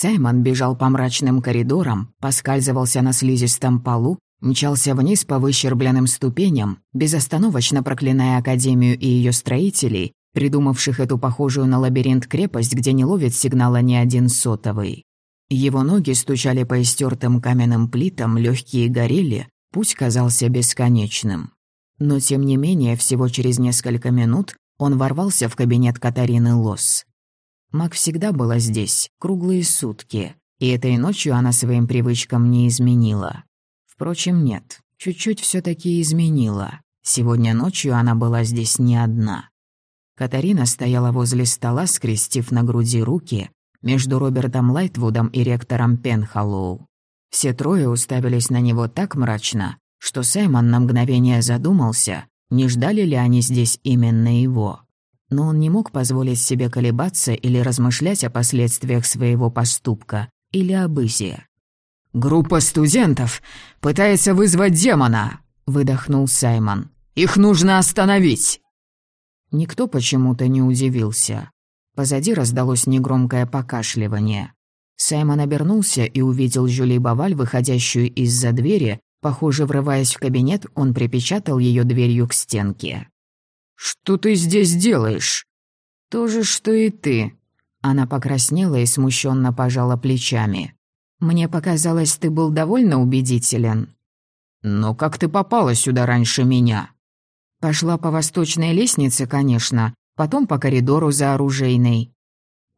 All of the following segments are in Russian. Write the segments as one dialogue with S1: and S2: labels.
S1: Саймон бежал по мрачным коридорам, поскальзывался на слизистом полу, мчался вниз по выщербленным ступеням, безостановочно проклиная Академию и ее строителей, придумавших эту похожую на лабиринт крепость, где не ловит сигнала ни один сотовый. Его ноги стучали по истертым каменным плитам, легкие горели, путь казался бесконечным. Но тем не менее, всего через несколько минут он ворвался в кабинет Катарины Лос. Мак всегда была здесь, круглые сутки, и этой ночью она своим привычкам не изменила. Впрочем, нет, чуть-чуть все таки изменила. Сегодня ночью она была здесь не одна. Катарина стояла возле стола, скрестив на груди руки, между Робертом Лайтвудом и ректором Пенхаллоу. Все трое уставились на него так мрачно, что Саймон на мгновение задумался, не ждали ли они здесь именно его но он не мог позволить себе колебаться или размышлять о последствиях своего поступка или об Изе.
S2: «Группа студентов пытается вызвать демона!» — выдохнул Саймон. «Их нужно остановить!»
S1: Никто почему-то не удивился. Позади раздалось негромкое покашливание. Саймон обернулся и увидел Жюли Баваль, выходящую из-за двери. Похоже, врываясь в кабинет, он припечатал ее дверью к стенке.
S2: «Что ты здесь делаешь?»
S1: «То же, что и ты». Она покраснела и смущенно пожала плечами. «Мне показалось, ты был довольно убедителен».
S2: «Но как ты попала сюда раньше меня?»
S1: «Пошла по восточной лестнице, конечно, потом по коридору за оружейной».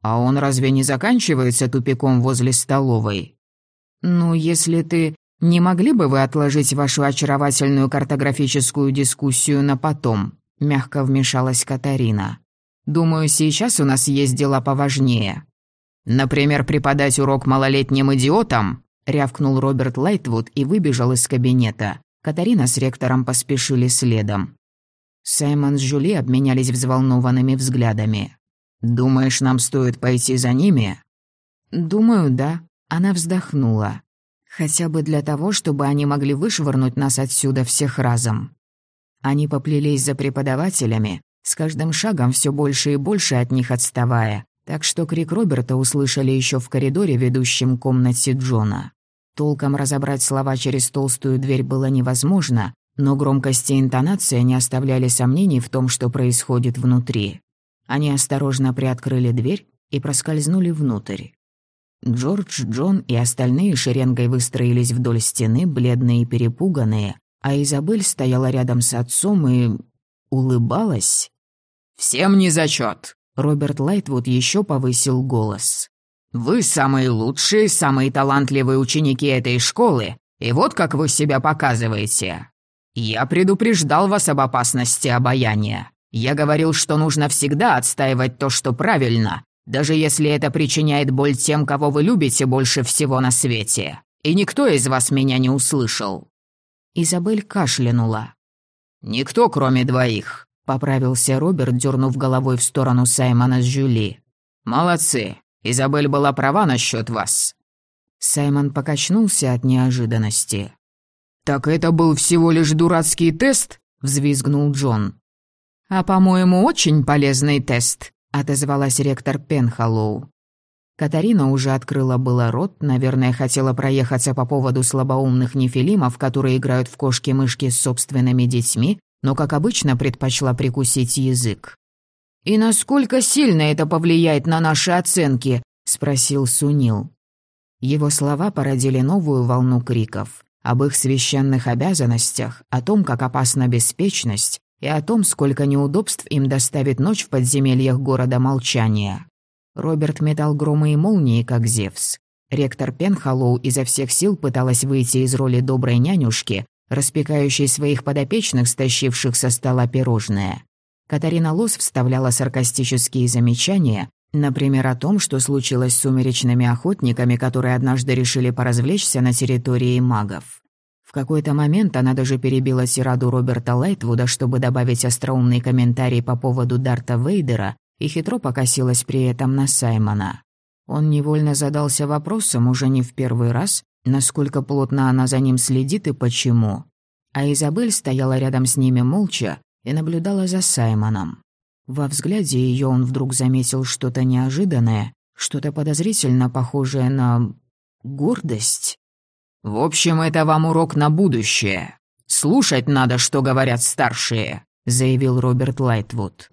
S2: «А он разве не заканчивается тупиком возле столовой?»
S1: «Ну, если ты... Не могли бы вы отложить вашу очаровательную картографическую дискуссию на потом?» Мягко вмешалась Катарина. «Думаю, сейчас у нас есть дела поважнее».
S2: «Например, преподать урок малолетним идиотам?» — рявкнул
S1: Роберт Лайтвуд и выбежал из кабинета. Катарина с ректором поспешили следом. Саймон с Жюли обменялись взволнованными взглядами.
S2: «Думаешь, нам стоит пойти за ними?»
S1: «Думаю, да». Она вздохнула. «Хотя бы для того, чтобы они могли вышвырнуть нас отсюда всех разом». Они поплелись за преподавателями, с каждым шагом все больше и больше от них отставая, так что крик Роберта услышали еще в коридоре, ведущем к комнате Джона. Толком разобрать слова через толстую дверь было невозможно, но громкость и интонация не оставляли сомнений в том, что происходит внутри. Они осторожно приоткрыли дверь и проскользнули внутрь. Джордж, Джон и остальные шеренгой выстроились вдоль стены, бледные и перепуганные, а Изабель стояла рядом с отцом и... улыбалась.
S2: «Всем не зачет.
S1: Роберт Лайтвуд еще повысил голос.
S2: «Вы самые лучшие, самые талантливые ученики этой школы, и вот как вы себя показываете. Я предупреждал вас об опасности обаяния. Я говорил, что нужно всегда отстаивать то, что правильно, даже если это причиняет боль тем, кого вы любите больше всего на свете. И никто из вас меня не услышал.
S1: Изабель кашлянула.
S2: «Никто, кроме двоих», —
S1: поправился Роберт, дернув головой в сторону Саймона с Жюли.
S2: «Молодцы. Изабель была права насчет вас».
S1: Саймон покачнулся от неожиданности.
S2: «Так это был всего лишь дурацкий тест?» — взвизгнул Джон.
S1: «А, по-моему, очень полезный тест», — отозвалась ректор Пенхаллоу. Катарина уже открыла было рот, наверное, хотела проехаться по поводу слабоумных нефилимов, которые играют в кошки-мышки с собственными детьми, но, как обычно, предпочла прикусить язык. «И насколько сильно это повлияет на наши оценки?» — спросил Сунил. Его слова породили новую волну криков об их священных обязанностях, о том, как опасна беспечность, и о том, сколько неудобств им доставит ночь в подземельях города молчания. Роберт метал громы и молнии, как Зевс. Ректор Пенхаллоу изо всех сил пыталась выйти из роли доброй нянюшки, распекающей своих подопечных, стащивших со стола пирожное. Катарина Лос вставляла саркастические замечания, например, о том, что случилось с сумеречными охотниками, которые однажды решили поразвлечься на территории магов. В какой-то момент она даже перебила тираду Роберта Лайтвуда, чтобы добавить остроумный комментарий по поводу Дарта Вейдера, и хитро покосилась при этом на Саймона. Он невольно задался вопросом уже не в первый раз, насколько плотно она за ним следит и почему. А Изабель стояла рядом с ними молча и наблюдала за Саймоном. Во взгляде ее он вдруг заметил что-то неожиданное, Что-то подозрительно похожее на... гордость.
S2: «В общем, это вам урок на будущее. Слушать надо, что говорят старшие», — заявил Роберт Лайтвуд.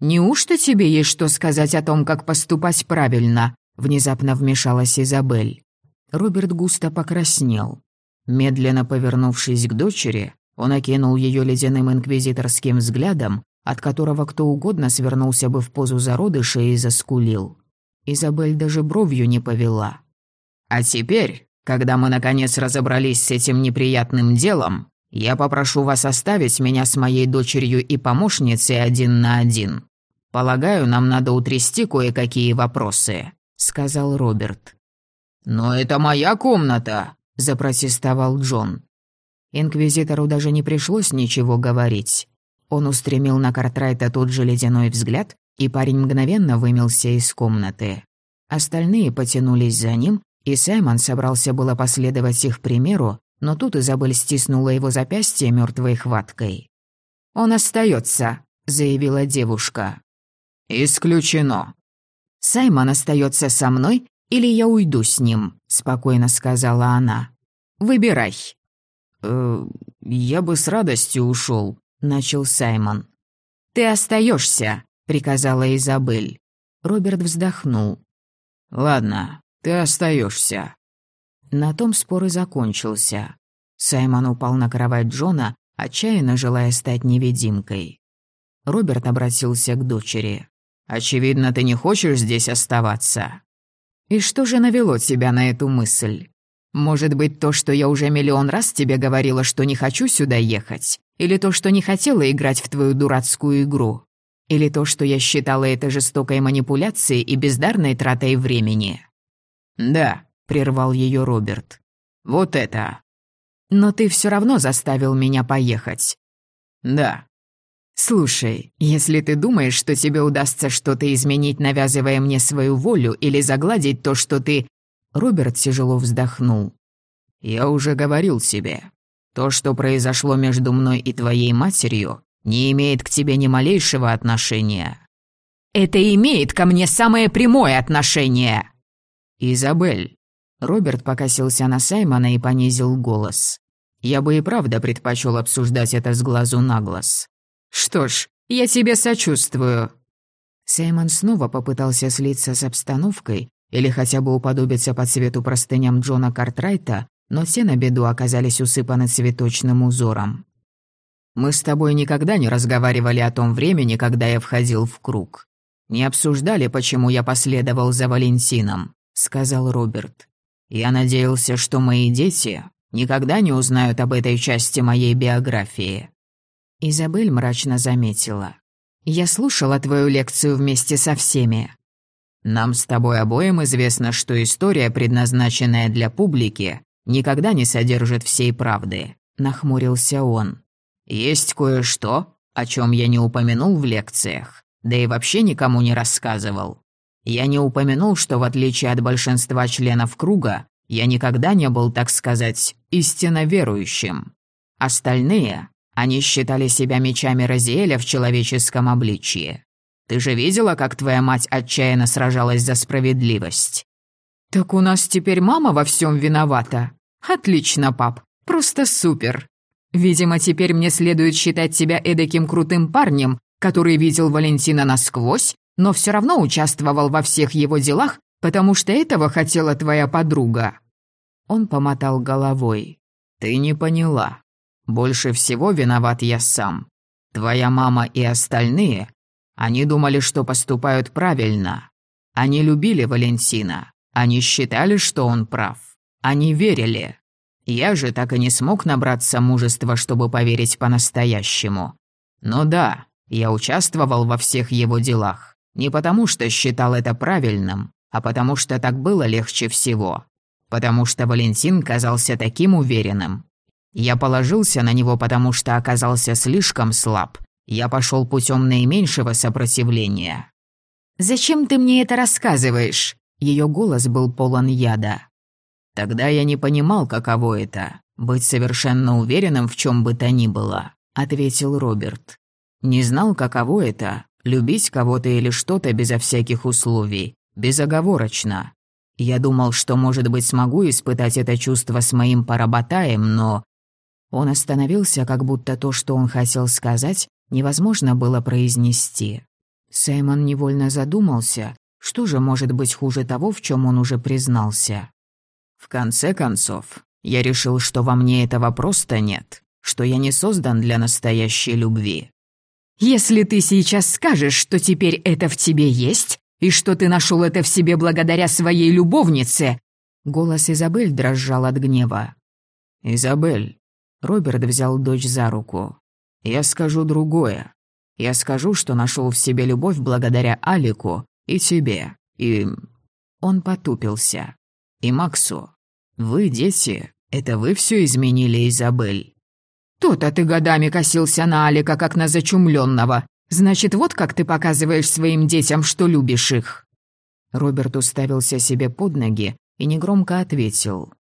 S1: «Неужто тебе есть что сказать о том, как поступать правильно?» — внезапно вмешалась Изабель. Роберт густо покраснел. Медленно повернувшись к дочери, он окинул ее ледяным инквизиторским взглядом, от которого кто угодно свернулся бы в позу зародыша и заскулил. Изабель даже бровью не повела.
S2: «А теперь, когда мы наконец разобрались с этим неприятным делом, я попрошу вас оставить меня с моей дочерью и помощницей один на один. Полагаю, нам надо утрясти кое-какие вопросы», — сказал Роберт. «Но это моя комната», — запротестовал Джон.
S1: Инквизитору даже не пришлось ничего говорить. Он устремил на Картрайта тот же ледяной взгляд, и парень мгновенно вымелся из комнаты. Остальные потянулись за ним, и Саймон собрался было последовать их примеру, но тут Изабель стиснула его запястье мертвой хваткой. «Он остается, заявила девушка.
S2: «Исключено».
S1: «Саймон остается со мной, или я уйду с ним», — спокойно сказала она. «Выбирай».
S2: «Э, «Я бы с радостью ушел, начал Саймон.
S1: «Ты остаешься, приказала Изабель. Роберт вздохнул.
S2: «Ладно, ты остаешься.
S1: На том спор и закончился. Саймон упал на кровать Джона, отчаянно желая стать невидимкой. Роберт обратился к дочери.
S2: «Очевидно, ты не хочешь здесь оставаться».
S1: «И что же навело тебя на эту мысль? Может быть, то, что я уже миллион раз тебе говорила, что не хочу сюда ехать? Или то, что не хотела играть в твою дурацкую игру? Или то, что я считала это жестокой манипуляцией и бездарной тратой времени?»
S2: «Да», — прервал ее Роберт. «Вот это».
S1: «Но ты все равно заставил меня поехать».
S2: «Да».
S1: «Слушай, если ты думаешь, что тебе удастся что-то изменить, навязывая мне свою волю, или загладить то, что ты...» Роберт тяжело вздохнул.
S2: «Я уже говорил себе. То, что произошло между мной и твоей матерью, не имеет к тебе ни малейшего отношения».
S1: «Это имеет ко мне самое прямое отношение!»
S2: «Изабель». Роберт покосился на Саймона и понизил голос. «Я бы и правда предпочел обсуждать это с глазу на глаз».
S1: «Что ж, я тебе сочувствую». Саймон снова попытался слиться с обстановкой или хотя бы уподобиться по цвету простыням Джона Картрайта, но все на беду оказались усыпаны цветочным узором.
S2: Мы с тобой никогда не разговаривали о том времени, когда я входил в круг. Не обсуждали, почему я последовал за Валентином», — сказал Роберт. «Я надеялся, что мои дети никогда не узнают об этой части моей биографии».
S1: Изабель мрачно заметила. «Я слушала твою лекцию вместе со всеми».
S2: «Нам с тобой обоим известно, что история, предназначенная для публики, никогда не содержит всей правды», — нахмурился он. Есть кое-что, о чем я не упомянул в лекциях, да и вообще никому не рассказывал. Я не упомянул, что в отличие от большинства членов круга, я никогда не был, так сказать, истинно верующим. Остальные, они считали себя мечами Розиэля в человеческом обличье. Ты же видела, как твоя мать отчаянно сражалась за справедливость?
S1: Так у нас теперь мама во всем виновата. Отлично, пап, просто супер. Видимо, теперь мне следует считать себя эдаким крутым парнем, который видел Валентина насквозь, но все равно участвовал во всех его делах, потому что этого хотела твоя подруга». Он помотал головой.
S2: «Ты не поняла. Больше всего виноват я сам. Твоя мама и остальные, они думали, что поступают правильно. Они любили Валентина. Они считали, что он прав. Они верили. Я же так и не смог набраться мужества, чтобы поверить по-настоящему. Но да, я участвовал во всех его делах. Не потому что считал это правильным, а потому что так было легче всего. Потому что Валентин казался таким уверенным. Я положился на него, потому что оказался слишком слаб. Я пошел путем наименьшего сопротивления.
S1: «Зачем ты мне это рассказываешь?» Ее голос был полон яда.
S2: Тогда я не понимал, каково это — быть совершенно уверенным в чем бы то ни было», — ответил Роберт. «Не знал, каково это — любить кого-то или что-то безо всяких условий, Безоговорочно. Я думал, что, может быть, смогу испытать это чувство с моим поработаем, но...»
S1: Он остановился, как будто то, что он хотел сказать, невозможно было произнести. Саймон невольно задумался, что же может быть хуже того, в чем он уже признался.
S2: «В конце концов, я решил, что во мне этого просто нет, что я не создан для настоящей любви».
S1: «Если ты сейчас скажешь, что теперь это в тебе есть, и что ты нашел это в себе благодаря своей любовнице...» Голос Изабель дрожал от гнева.
S2: «Изабель», — Роберт взял дочь за руку, — «я скажу другое. Я скажу, что нашел в себе любовь благодаря Алику и тебе, и...» Он потупился. «И Максу. Вы, дети, это вы все изменили, Изабель?»
S1: «То-то ты годами косился на Алика, как на зачумленного. Значит, вот как ты показываешь своим детям, что любишь их».
S2: Роберт уставился себе под ноги и негромко ответил.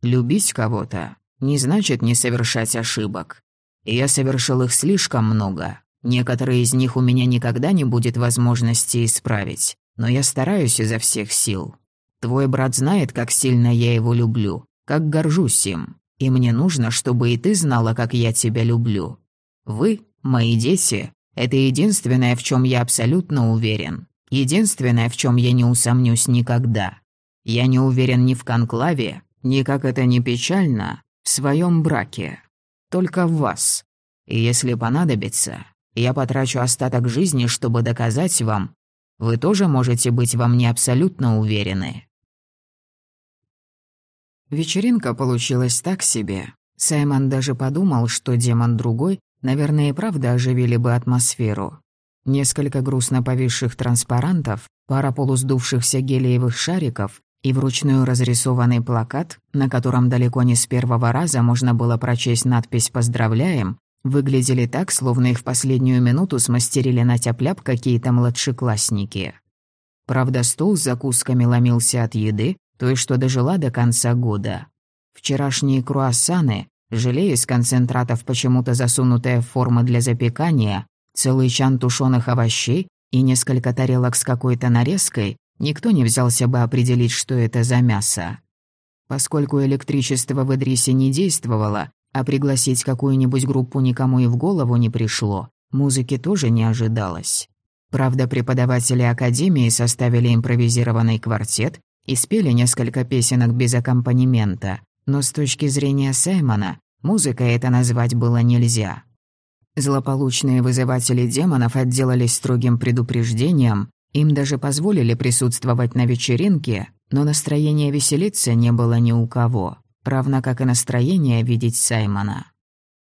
S2: «Любить кого-то не значит не совершать ошибок. Я совершил их слишком много. Некоторые из них у меня никогда не будет возможности исправить, но я стараюсь изо всех сил. Твой брат знает, как сильно я его люблю, как горжусь им, и мне нужно, чтобы и ты знала, как я тебя люблю. Вы, мои дети, это единственное, в чем я абсолютно уверен. Единственное, в чем я не усомнюсь никогда. Я не уверен ни в конклаве, ни, как это не печально, в своем браке. Только в вас. И если понадобится, я потрачу остаток жизни, чтобы доказать вам, вы тоже можете быть во мне абсолютно уверены.
S1: Вечеринка получилась так себе. Саймон даже подумал, что демон другой Наверное, и правда оживили бы атмосферу. Несколько грустно повисших транспарантов, пара полусдувшихся гелиевых шариков и вручную разрисованный плакат, на котором далеко не с первого раза можно было прочесть надпись «Поздравляем», выглядели так, словно их в последнюю минуту смастерили на тяп какие-то младшеклассники. Правда, стол с закусками ломился от еды, той, что дожила до конца года. Вчерашние круассаны желе из концентратов, почему-то засунутая в формы для запекания, целый чан тушеных овощей и несколько тарелок с какой-то нарезкой, никто не взялся бы определить, что это за мясо. Поскольку электричество в Эдрисе не действовало, а пригласить какую-нибудь группу никому и в голову не пришло, музыки тоже не ожидалось. Правда, преподаватели Академии составили импровизированный квартет и спели несколько песенок без аккомпанемента, но с точки зрения Саймона, музыкой это назвать было нельзя. Злополучные вызыватели демонов отделались строгим предупреждением, им даже позволили присутствовать на вечеринке, но настроения веселиться не было ни у кого, равно как и настроение видеть Саймона.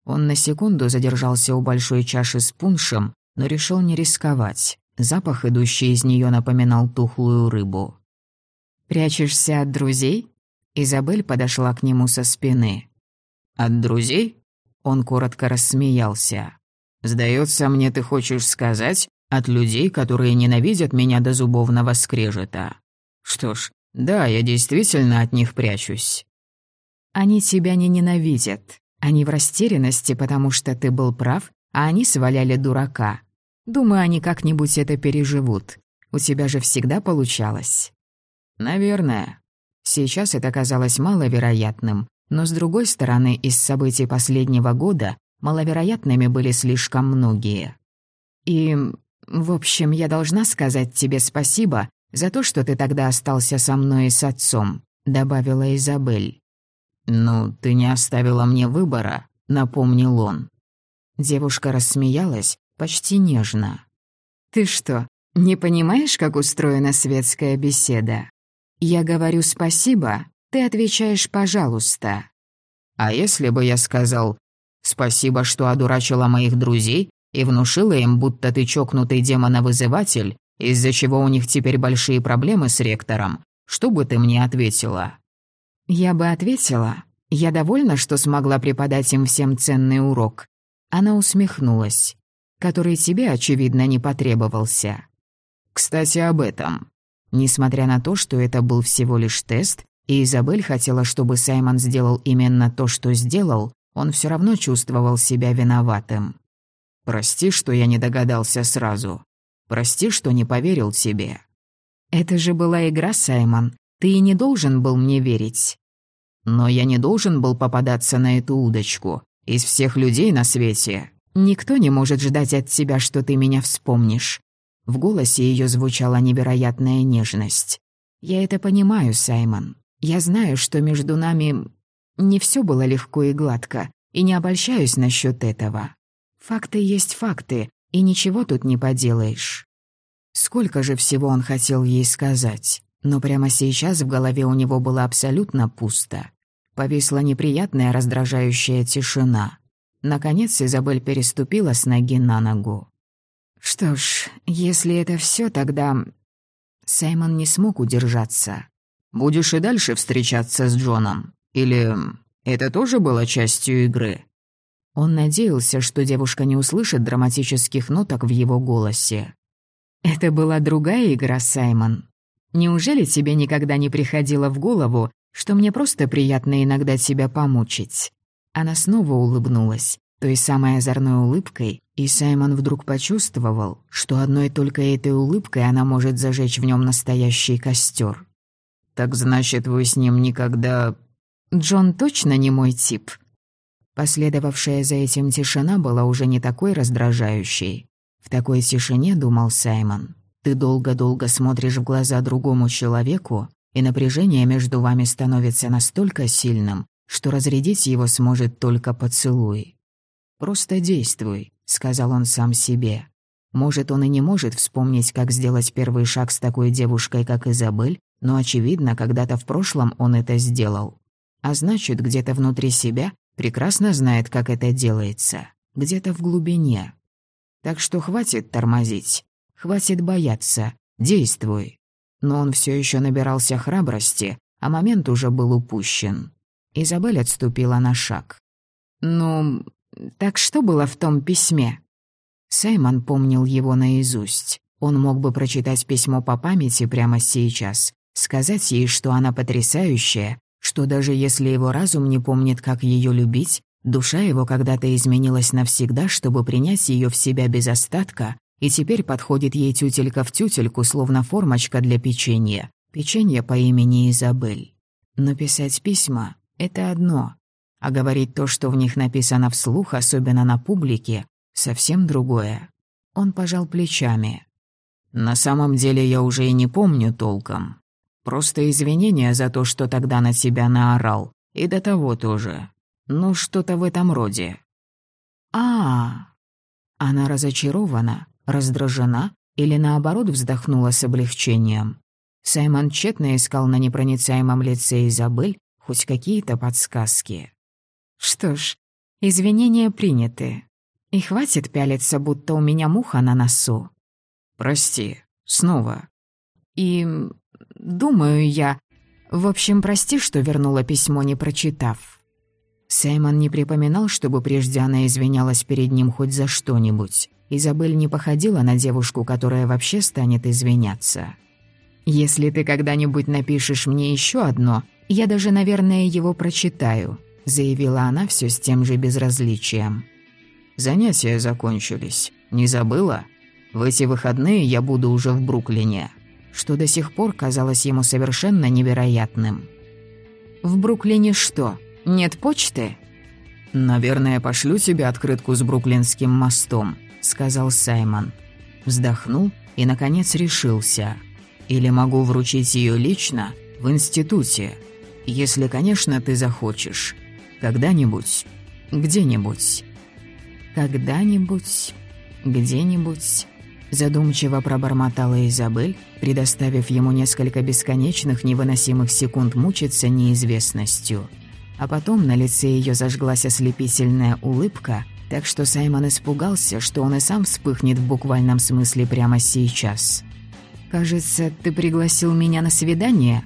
S1: Он на секунду задержался у большой чаши с пуншем, но решил не рисковать. Запах, идущий из нее, напоминал тухлую рыбу. «Прячешься от друзей?» Изабель подошла к нему со спины. «От друзей?» Он коротко рассмеялся. «Сдается мне, ты хочешь сказать, от людей, которые ненавидят меня до зубовного скрежета. Что ж, да, я действительно от них прячусь». «Они тебя не ненавидят. Они в растерянности, потому что ты был прав, а они сваляли дурака. Думаю, они как-нибудь это переживут. У тебя же всегда получалось». «Наверное», Сейчас это казалось маловероятным, но с другой стороны, из событий последнего года маловероятными были слишком многие. И, в общем, я должна сказать тебе спасибо за то, что ты тогда остался со мной и с отцом», — добавила Изабель. «Ну, ты не оставила мне выбора», — напомнил он. Девушка рассмеялась почти нежно. «Ты что, не понимаешь, как устроена светская беседа?» Я говорю спасибо, ты отвечаешь «пожалуйста». А если бы я сказал «спасибо, что одурачила моих друзей и внушила им, будто ты чокнутый демоновызыватель, из-за чего у них теперь большие проблемы с ректором», что бы ты мне ответила?» Я бы ответила, я довольна, что смогла преподать им всем ценный урок. Она усмехнулась, который тебе, очевидно, не потребовался. «Кстати, об этом. Несмотря на то, что это был всего лишь тест, и Изабель хотела, чтобы Саймон сделал именно то, что сделал, он все равно чувствовал себя виноватым. «Прости, что я не догадался сразу. Прости, что не поверил тебе». «Это же была игра, Саймон. Ты и не должен был мне верить».
S2: «Но я не должен был попадаться на эту удочку. Из всех людей на свете
S1: Никто не может ждать от тебя, что ты меня вспомнишь». В голосе ее звучала невероятная нежность. «Я это понимаю, Саймон. Я знаю, что между нами не все было легко и гладко, и не обольщаюсь насчет этого. Факты есть факты, и ничего тут не поделаешь». Сколько же всего он хотел ей сказать, но прямо сейчас в голове у него было абсолютно пусто. Повисла неприятная раздражающая тишина. Наконец Изабель переступила с ноги на ногу. «Что ж, если это все, тогда...» Саймон не смог удержаться.
S2: «Будешь и дальше встречаться с Джоном? Или это тоже было частью игры?»
S1: Он надеялся, что девушка не услышит драматических ноток в его голосе. «Это была другая игра, Саймон. Неужели тебе никогда не приходило в голову, что мне просто приятно иногда тебя помучить?» Она снова улыбнулась, той самой озорной улыбкой, и Саймон вдруг почувствовал, что одной только этой улыбкой она может зажечь в нем настоящий костер.
S2: «Так значит, вы с ним никогда...»
S1: «Джон точно не мой тип». Последовавшая за этим тишина была уже не такой раздражающей. В такой тишине, думал Саймон, ты долго-долго смотришь в глаза другому человеку, и напряжение между вами становится настолько сильным, что разрядить его сможет только поцелуй. «Просто действуй», — сказал он сам себе. Может, он и не может вспомнить, как сделать первый шаг с такой девушкой, как Изабель, но, очевидно, когда-то в прошлом он это сделал. А значит, где-то внутри себя прекрасно знает, как это делается. Где-то в глубине. Так что хватит тормозить. Хватит бояться. Действуй. Но он все еще набирался храбрости, а момент уже был упущен. Изабель отступила на шаг. «Ну, так что было в том письме?» Саймон помнил его наизусть. Он мог бы прочитать письмо по памяти прямо сейчас, сказать ей, что она потрясающая, что даже если его разум не помнит, как ее любить, душа его когда-то изменилась навсегда, чтобы принять ее в себя без остатка, и теперь подходит ей тютелька в тютельку, словно формочка для печенья. Печенье по имени Изабель. Но писать письма это одно, а говорить то, что в них написано вслух, особенно на публике, совсем другое. Он пожал плечами.
S2: «На самом деле я уже и не помню толком. Просто извинения за то, что тогда на тебя наорал. И до того тоже. Ну, что-то в этом роде».
S1: А, -а, Она разочарована, раздражена или наоборот вздохнула с облегчением. Саймон тщетно искал на непроницаемом лице Изабель хоть какие-то подсказки. Что ж, извинения приняты. И хватит пялиться, будто у меня муха на носу.
S2: Прости, снова.
S1: И думаю я... В общем, прости, что вернула письмо, не прочитав. Саймон не припоминал, чтобы прежде она извинялась перед ним хоть за что-нибудь. Изабель не походила на девушку, которая вообще станет извиняться. «Если ты когда-нибудь напишешь мне еще одно, «Я даже, наверное, его прочитаю», — заявила она все с тем же безразличием.
S2: «Занятия закончились. Не забыла? В эти выходные я буду уже в Бруклине»,
S1: что до сих пор казалось ему совершенно невероятным. «В Бруклине что, нет почты?»
S2: «Наверное, пошлю тебе открытку с Бруклинским мостом», — сказал Саймон. Вздохнул и, наконец, решился. «Или могу вручить ее лично в институте». Если, конечно, ты захочешь. Когда-нибудь. Где-нибудь.
S1: Когда-нибудь. Где-нибудь. Задумчиво пробормотала Изабель, предоставив ему несколько бесконечных невыносимых секунд мучиться неизвестностью. А потом на лице ее зажглась ослепительная улыбка, так что Саймон испугался, что он и сам вспыхнет в буквальном смысле прямо сейчас. «Кажется, ты пригласил меня на свидание?»